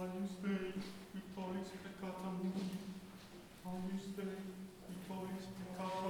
Agnus Dei, victoris peccata mundi. Agnus Dei, victoris peccata